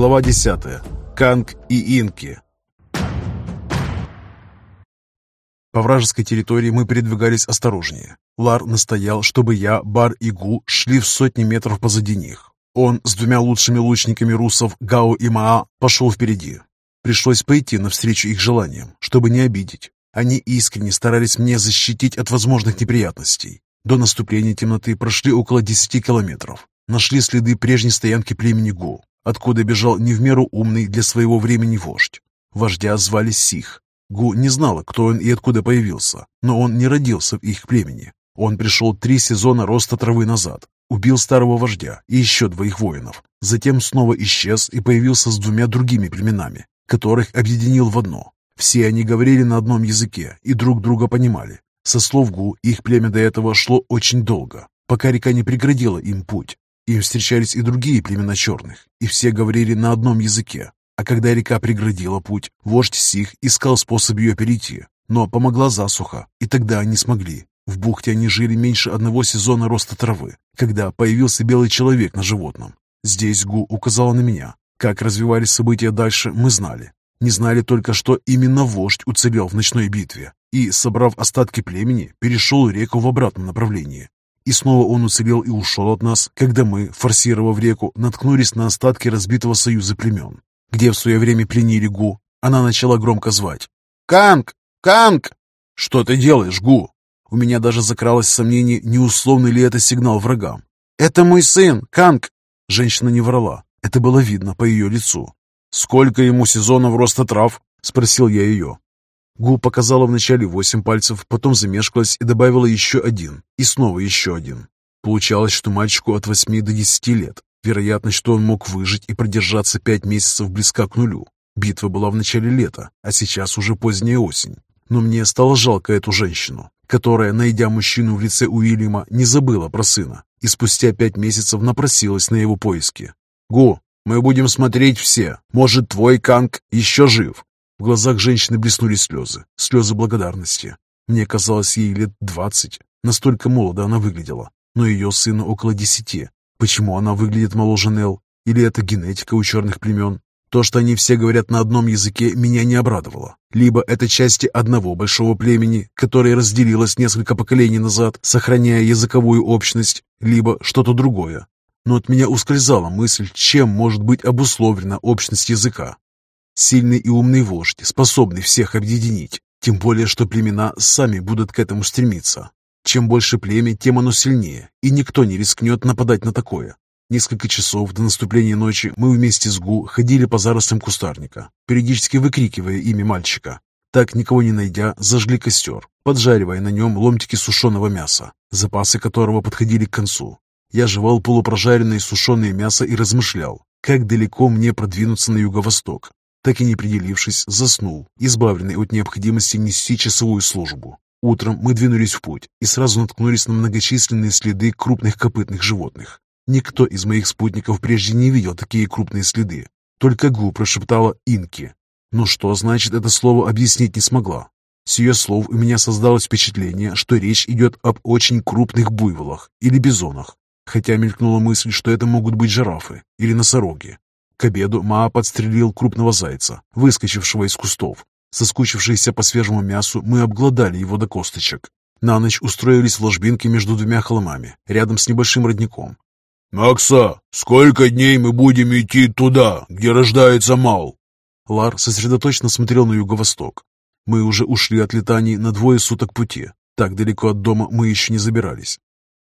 Глава 10. Канг и Инки. По вражеской территории мы передвигались осторожнее. Лар настоял, чтобы я, Бар и Гу шли в сотни метров позади них. Он с двумя лучшими лучниками русов, Гао и Маа, пошел впереди. Пришлось пойти навстречу их желаниям, чтобы не обидеть. Они искренне старались меня защитить от возможных неприятностей. До наступления темноты прошли около 10 километров. Нашли следы прежней стоянки племени Гу, откуда бежал не в меру умный для своего времени вождь. Вождя звали Сих. Гу не знала, кто он и откуда появился, но он не родился в их племени. Он пришел три сезона роста травы назад, убил старого вождя и еще двоих воинов, затем снова исчез и появился с двумя другими племенами, которых объединил в одно. Все они говорили на одном языке и друг друга понимали. Со слов Гу их племя до этого шло очень долго, пока река не преградила им путь. Им встречались и другие племена черных, и все говорили на одном языке. А когда река преградила путь, вождь Сих искал способ ее перейти, но помогла засуха, и тогда они смогли. В бухте они жили меньше одного сезона роста травы, когда появился белый человек на животном. Здесь Гу указала на меня. Как развивались события дальше, мы знали. Не знали только, что именно вождь уцелел в ночной битве и, собрав остатки племени, перешел реку в обратном направлении. И снова он уцелел и ушел от нас, когда мы, форсировав реку, наткнулись на остатки разбитого союза племен, где в свое время пленили Гу. Она начала громко звать. «Канг! Канг!» «Что ты делаешь, Гу?» У меня даже закралось сомнение, не условный ли это сигнал врагам. «Это мой сын, Канг!» Женщина не врала. Это было видно по ее лицу. «Сколько ему сезонов роста трав?» — спросил я ее. Гу показала вначале восемь пальцев, потом замешкалась и добавила еще один, и снова еще один. Получалось, что мальчику от восьми до десяти лет. Вероятность, что он мог выжить и продержаться пять месяцев близка к нулю. Битва была в начале лета, а сейчас уже поздняя осень. Но мне стало жалко эту женщину, которая, найдя мужчину в лице Уильяма, не забыла про сына и спустя пять месяцев напросилась на его поиски. «Гу, мы будем смотреть все. Может, твой Канг еще жив?» В глазах женщины блеснули слезы, слезы благодарности. Мне казалось, ей лет двадцать. Настолько молодо она выглядела. Но ее сыну около десяти. Почему она выглядит моложе Нел? Или это генетика у черных племен? То, что они все говорят на одном языке, меня не обрадовало. Либо это части одного большого племени, которое разделилось несколько поколений назад, сохраняя языковую общность, либо что-то другое. Но от меня ускользала мысль, чем может быть обусловлена общность языка. Сильный и умный вождь, способный всех объединить. Тем более, что племена сами будут к этому стремиться. Чем больше племя, тем оно сильнее, и никто не рискнет нападать на такое. Несколько часов до наступления ночи мы вместе с Гу ходили по зарослям кустарника, периодически выкрикивая имя мальчика. Так, никого не найдя, зажгли костер, поджаривая на нем ломтики сушеного мяса, запасы которого подходили к концу. Я жевал полупрожаренное сушеное мясо и размышлял, как далеко мне продвинуться на юго-восток, так и не определившись, заснул, избавленный от необходимости нести часовую службу. Утром мы двинулись в путь и сразу наткнулись на многочисленные следы крупных копытных животных. Никто из моих спутников прежде не видел такие крупные следы. Только Гу прошептала «инки». Но что значит это слово, объяснить не смогла. С ее слов у меня создалось впечатление, что речь идет об очень крупных буйволах или бизонах, хотя мелькнула мысль, что это могут быть жирафы или носороги. К обеду Маа подстрелил крупного зайца, выскочившего из кустов. Соскучившиеся по свежему мясу, мы обглодали его до косточек. На ночь устроились в ложбинке между двумя холмами, рядом с небольшим родником. «Макса, сколько дней мы будем идти туда, где рождается Мал?» Лар сосредоточенно смотрел на юго-восток. Мы уже ушли от летаний на двое суток пути. Так далеко от дома мы еще не забирались.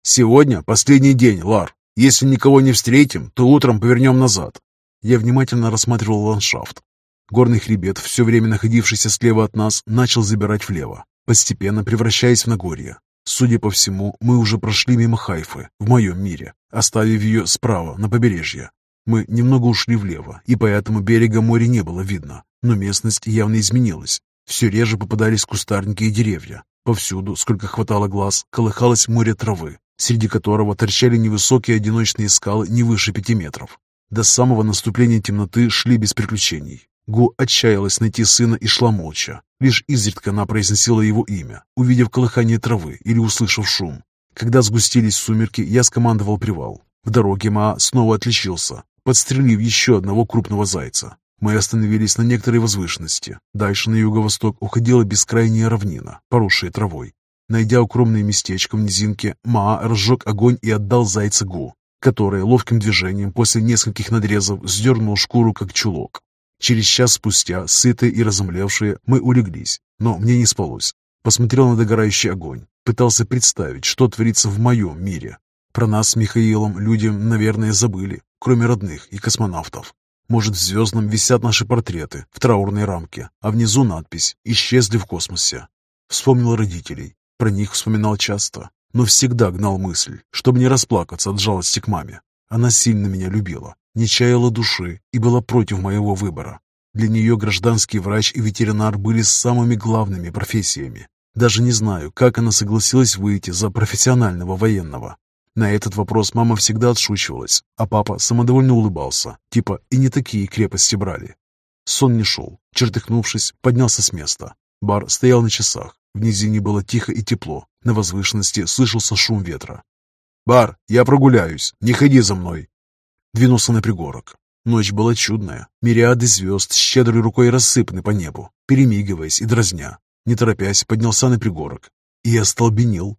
«Сегодня последний день, Лар. Если никого не встретим, то утром повернем назад. Я внимательно рассматривал ландшафт. Горный хребет, все время находившийся слева от нас, начал забирать влево, постепенно превращаясь в Нагорье. Судя по всему, мы уже прошли мимо Хайфы, в моем мире, оставив ее справа, на побережье. Мы немного ушли влево, и поэтому берега моря не было видно, но местность явно изменилась. Все реже попадались кустарники и деревья. Повсюду, сколько хватало глаз, колыхалось море травы, среди которого торчали невысокие одиночные скалы не выше пяти метров. До самого наступления темноты шли без приключений. Гу отчаялась найти сына и шла молча. Лишь изредка она произносила его имя, увидев колыхание травы или услышав шум. Когда сгустились сумерки, я скомандовал привал. В дороге Ма снова отличился. подстрелив еще одного крупного зайца. Мы остановились на некоторой возвышенности. Дальше на юго-восток уходила бескрайняя равнина, поросшая травой. Найдя укромное местечко в низинке, Маа разжег огонь и отдал зайца Гу, который ловким движением после нескольких надрезов сдернул шкуру, как чулок. Через час спустя, сытые и разомлевшие, мы улеглись, но мне не спалось. Посмотрел на догорающий огонь, пытался представить, что творится в моем мире. Про нас с Михаилом люди, наверное, забыли, кроме родных и космонавтов. Может, в звездном висят наши портреты в траурной рамке, а внизу надпись «Исчезли в космосе». Вспомнил родителей. Про них вспоминал часто, но всегда гнал мысль, чтобы не расплакаться от жалости к маме. Она сильно меня любила, не чаяла души и была против моего выбора. Для нее гражданский врач и ветеринар были самыми главными профессиями. Даже не знаю, как она согласилась выйти за профессионального военного. На этот вопрос мама всегда отшучивалась, а папа самодовольно улыбался, типа и не такие крепости брали. Сон не шел. Чертыхнувшись, поднялся с места. Бар стоял на часах. В низине было тихо и тепло. На возвышенности слышался шум ветра. «Бар, я прогуляюсь. Не ходи за мной!» Двинулся на пригорок. Ночь была чудная. Мириады звезд щедрой рукой рассыпаны по небу, перемигиваясь и дразня. Не торопясь, поднялся на пригорок и остолбенел.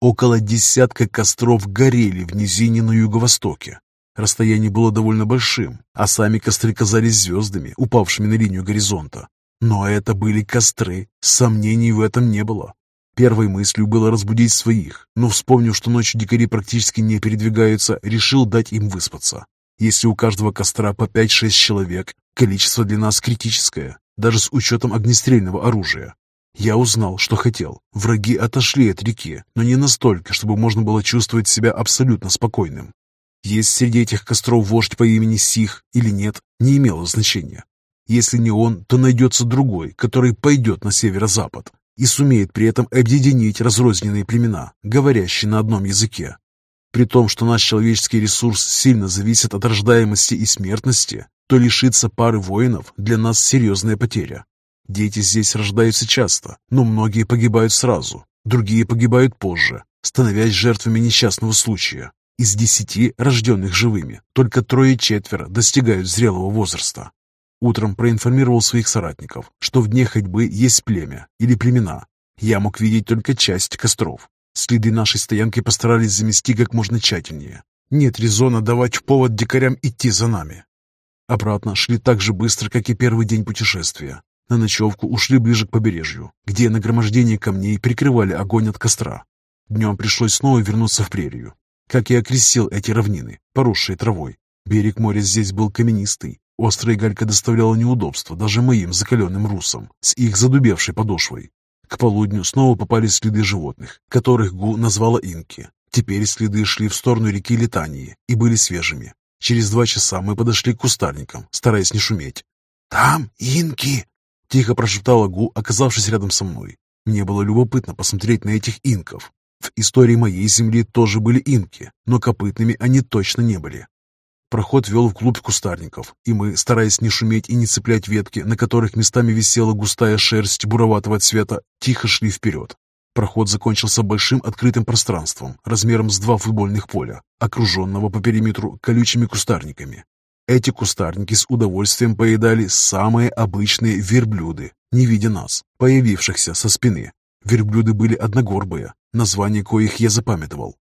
Около десятка костров горели в низине на юго-востоке. Расстояние было довольно большим, а сами костры казались звездами, упавшими на линию горизонта. Но это были костры, сомнений в этом не было. Первой мыслью было разбудить своих, но вспомнив, что ночью дикари практически не передвигаются, решил дать им выспаться. Если у каждого костра по 5-6 человек, количество для нас критическое, даже с учетом огнестрельного оружия. Я узнал, что хотел. Враги отошли от реки, но не настолько, чтобы можно было чувствовать себя абсолютно спокойным. Есть среди этих костров вождь по имени Сих или нет, не имело значения. Если не он, то найдется другой, который пойдет на северо-запад и сумеет при этом объединить разрозненные племена, говорящие на одном языке. При том, что наш человеческий ресурс сильно зависит от рождаемости и смертности, то лишиться пары воинов для нас серьезная потеря. Дети здесь рождаются часто, но многие погибают сразу, другие погибают позже, становясь жертвами несчастного случая. Из десяти рожденных живыми только трое-четверо достигают зрелого возраста. Утром проинформировал своих соратников, что в дне ходьбы есть племя или племена. Я мог видеть только часть костров, Следы нашей стоянки постарались замести как можно тщательнее. Нет резона давать повод дикарям идти за нами. Обратно шли так же быстро, как и первый день путешествия. На ночевку ушли ближе к побережью, где нагромождение камней прикрывали огонь от костра. Днем пришлось снова вернуться в прерию. Как и окрестил эти равнины, поросшие травой. Берег моря здесь был каменистый. Острая галька доставляла неудобства даже моим закаленным русам с их задубевшей подошвой. К полудню снова попались следы животных, которых Гу назвала инки. Теперь следы шли в сторону реки Литании и были свежими. Через два часа мы подошли к кустарникам, стараясь не шуметь. «Там инки!» — тихо прошептала Гу, оказавшись рядом со мной. Мне было любопытно посмотреть на этих инков. В истории моей земли тоже были инки, но копытными они точно не были. Проход вел вглубь кустарников, и мы, стараясь не шуметь и не цеплять ветки, на которых местами висела густая шерсть буроватого цвета, тихо шли вперед. Проход закончился большим открытым пространством, размером с два футбольных поля, окруженного по периметру колючими кустарниками. Эти кустарники с удовольствием поедали самые обычные верблюды, не видя нас, появившихся со спины. Верблюды были одногорбые, название коих я запамятовал.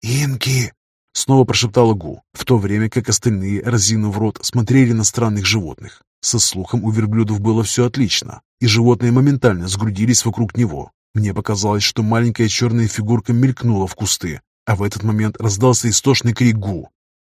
«Инки!» Снова прошептала Гу, в то время как остальные, разинув рот, смотрели на странных животных. Со слухом у верблюдов было все отлично, и животные моментально сгрудились вокруг него. Мне показалось, что маленькая черная фигурка мелькнула в кусты, а в этот момент раздался истошный крик Гу.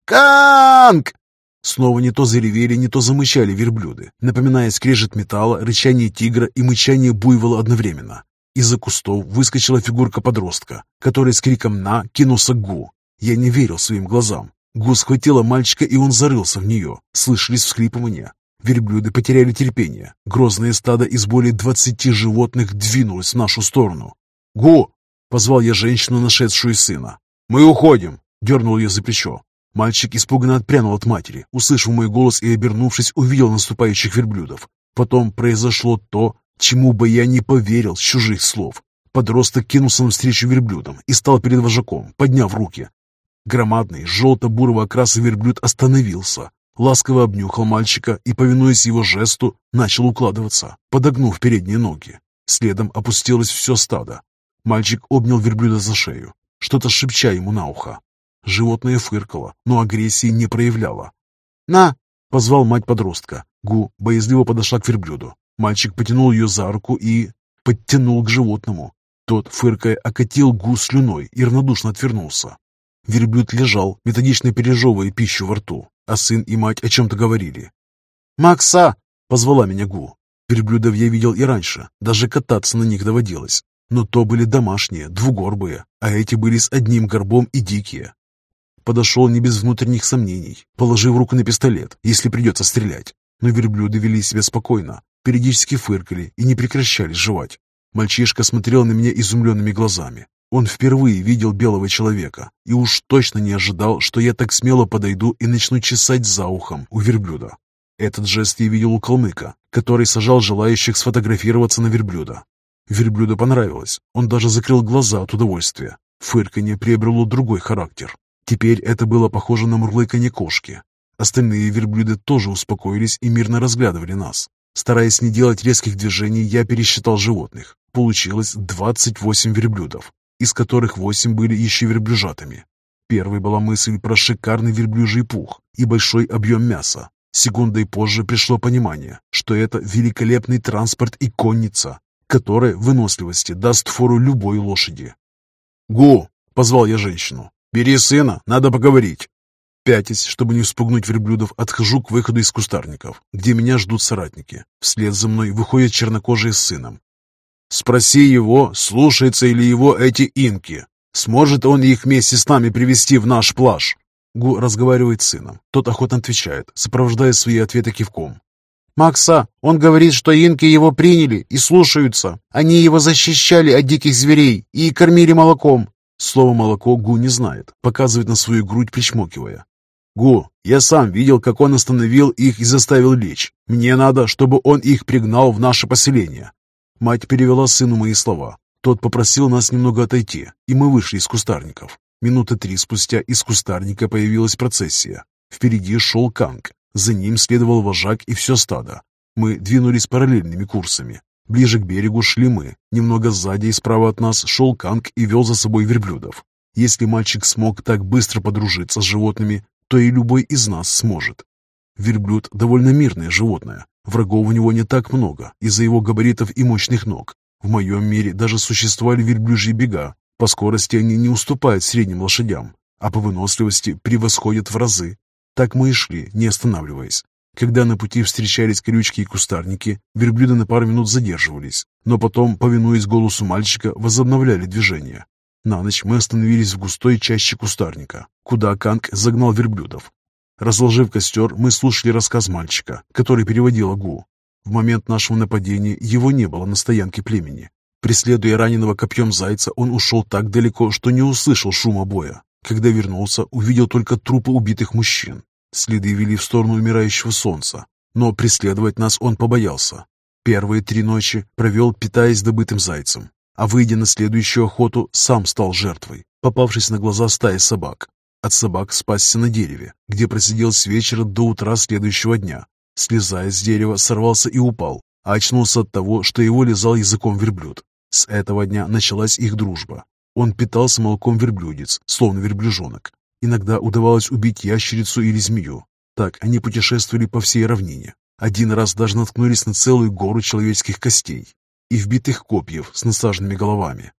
«Канг!» Снова не то заревели, не то замычали верблюды, напоминая скрежет металла, рычание тигра и мычание буйвола одновременно. Из-за кустов выскочила фигурка подростка, который с криком «на» кинулся к Гу. Я не верил своим глазам. Гус схватила мальчика, и он зарылся в нее. Слышались всхлипывания. Верблюды потеряли терпение. Грозное стадо из более двадцати животных двинулось в нашу сторону. «Гу!» — позвал я женщину, нашедшую сына. «Мы уходим!» — дернул ее за плечо. Мальчик испуганно отпрянул от матери, услышав мой голос и, обернувшись, увидел наступающих верблюдов. Потом произошло то, чему бы я не поверил с чужих слов. Подросток кинулся навстречу верблюдам и стал перед вожаком, подняв руки. Громадный, желто-бурого окраса верблюд остановился, ласково обнюхал мальчика и, повинуясь его жесту, начал укладываться, подогнув передние ноги. Следом опустилось все стадо. Мальчик обнял верблюда за шею, что-то шепча ему на ухо. Животное фыркало, но агрессии не проявляло. «На!» — позвал мать подростка. Гу боязливо подошла к верблюду. Мальчик потянул ее за руку и... подтянул к животному. Тот, фыркая, окатил Гу слюной и равнодушно отвернулся. Верблюд лежал, методично пережевывая пищу во рту, а сын и мать о чем-то говорили. «Макса!» — позвала меня Гу. Верблюдов я видел и раньше, даже кататься на них доводилось. Но то были домашние, двугорбые, а эти были с одним горбом и дикие. Подошел не без внутренних сомнений, положив руку на пистолет, если придется стрелять. Но верблюды вели себя спокойно, периодически фыркали и не прекращали жевать. Мальчишка смотрел на меня изумленными глазами, он впервые видел белого человека и уж точно не ожидал, что я так смело подойду и начну чесать за ухом у верблюда. Этот жест я видел у калмыка, который сажал желающих сфотографироваться на верблюда. Верблюду понравилось, он даже закрыл глаза от удовольствия. Фырканье приобрело другой характер. Теперь это было похоже на мурлыканье кошки. Остальные верблюды тоже успокоились и мирно разглядывали нас. Стараясь не делать резких движений, я пересчитал животных. Получилось 28 верблюдов из которых восемь были еще верблюжатами. Первой была мысль про шикарный верблюжий пух и большой объем мяса. Секундой позже пришло понимание, что это великолепный транспорт и конница, которая в выносливости даст фору любой лошади. «Гу!» — позвал я женщину. «Бери сына, надо поговорить». Пятясь, чтобы не вспугнуть верблюдов, отхожу к выходу из кустарников, где меня ждут соратники. Вслед за мной выходят чернокожие с сыном. Спроси его, слушаются ли его эти инки. Сможет он их вместе с нами привести в наш плаж?» Гу разговаривает с сыном. Тот охотно отвечает, сопровождая свои ответы кивком. «Макса, он говорит, что инки его приняли и слушаются. Они его защищали от диких зверей и кормили молоком». Слово «молоко» Гу не знает, показывает на свою грудь, причмокивая. «Гу, я сам видел, как он остановил их и заставил лечь. Мне надо, чтобы он их пригнал в наше поселение. Мать перевела сыну мои слова. Тот попросил нас немного отойти, и мы вышли из кустарников. Минуты три спустя из кустарника появилась процессия. Впереди шел Канг, за ним следовал вожак и все стадо. Мы двинулись параллельными курсами. Ближе к берегу шли мы. Немного сзади и справа от нас шел Канг и вел за собой верблюдов. Если мальчик смог так быстро подружиться с животными, то и любой из нас сможет. Верблюд – довольно мирное животное. Врагов у него не так много из-за его габаритов и мощных ног. В моем мире даже существовали верблюжьи бега. По скорости они не уступают средним лошадям, а по выносливости превосходят в разы. Так мы и шли, не останавливаясь. Когда на пути встречались колючки и кустарники, верблюды на пару минут задерживались, но потом, повинуясь голосу мальчика, возобновляли движение. На ночь мы остановились в густой чаще кустарника, куда Канг загнал верблюдов. Разложив костер, мы слушали рассказ мальчика, который переводил Агу. В момент нашего нападения его не было на стоянке племени. Преследуя раненого копьем зайца, он ушел так далеко, что не услышал шума боя. Когда вернулся, увидел только трупы убитых мужчин. Следы вели в сторону умирающего солнца, но преследовать нас он побоялся. Первые три ночи провел, питаясь добытым зайцем, а выйдя на следующую охоту, сам стал жертвой, попавшись на глаза стаи собак. От собак спасся на дереве, где просидел с вечера до утра следующего дня. Слезая с дерева, сорвался и упал, а очнулся от того, что его лизал языком верблюд. С этого дня началась их дружба. Он питался молоком верблюдец, словно верблюжонок. Иногда удавалось убить ящерицу или змею. Так они путешествовали по всей равнине. Один раз даже наткнулись на целую гору человеческих костей и вбитых копьев с насаженными головами.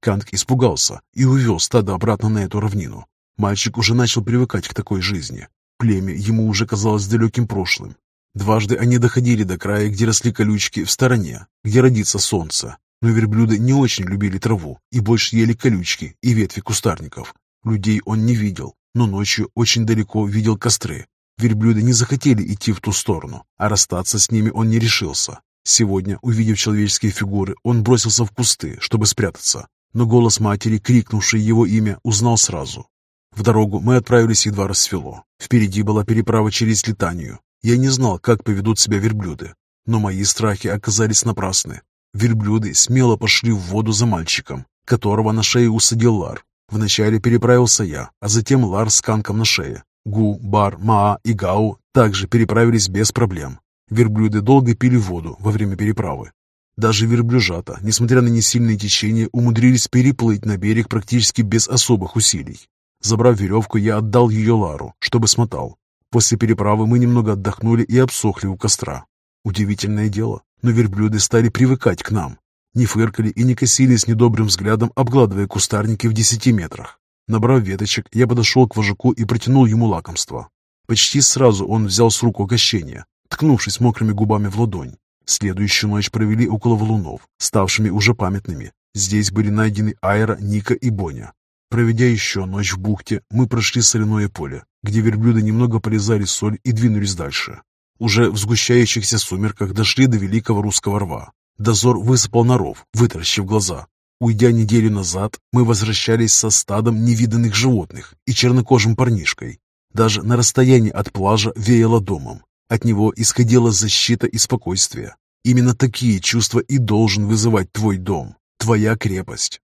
Канг испугался и увел стадо обратно на эту равнину. Мальчик уже начал привыкать к такой жизни. Племя ему уже казалось далеким прошлым. Дважды они доходили до края, где росли колючки, в стороне, где родится солнце. Но верблюды не очень любили траву и больше ели колючки и ветви кустарников. Людей он не видел, но ночью очень далеко видел костры. Верблюды не захотели идти в ту сторону, а расстаться с ними он не решился. Сегодня, увидев человеческие фигуры, он бросился в кусты, чтобы спрятаться. Но голос матери, крикнувший его имя, узнал сразу. В дорогу мы отправились едва рассвело. Впереди была переправа через Литанию. Я не знал, как поведут себя верблюды, но мои страхи оказались напрасны. Верблюды смело пошли в воду за мальчиком, которого на шее усадил Лар. Вначале переправился я, а затем Лар с канком на шее. Гу, Бар, Маа и Гау также переправились без проблем. Верблюды долго пили воду во время переправы. Даже верблюжата, несмотря на несильное течение, умудрились переплыть на берег практически без особых усилий. Забрав веревку, я отдал ее Лару, чтобы смотал. После переправы мы немного отдохнули и обсохли у костра. Удивительное дело, но верблюды стали привыкать к нам. Не фыркали и не косились недобрым взглядом, обгладывая кустарники в десяти метрах. Набрав веточек, я подошел к вожаку и протянул ему лакомство. Почти сразу он взял с рук угощение, ткнувшись мокрыми губами в ладонь. Следующую ночь провели около валунов, ставшими уже памятными. Здесь были найдены Айра, Ника и Боня. Проведя еще ночь в бухте, мы прошли соляное поле, где верблюды немного полезали соль и двинулись дальше. Уже в сгущающихся сумерках дошли до великого русского рва. Дозор высыпал на ров, вытаращив глаза. Уйдя неделю назад, мы возвращались со стадом невиданных животных и чернокожим парнишкой. Даже на расстоянии от плажа веяло домом. От него исходила защита и спокойствие. Именно такие чувства и должен вызывать твой дом, твоя крепость,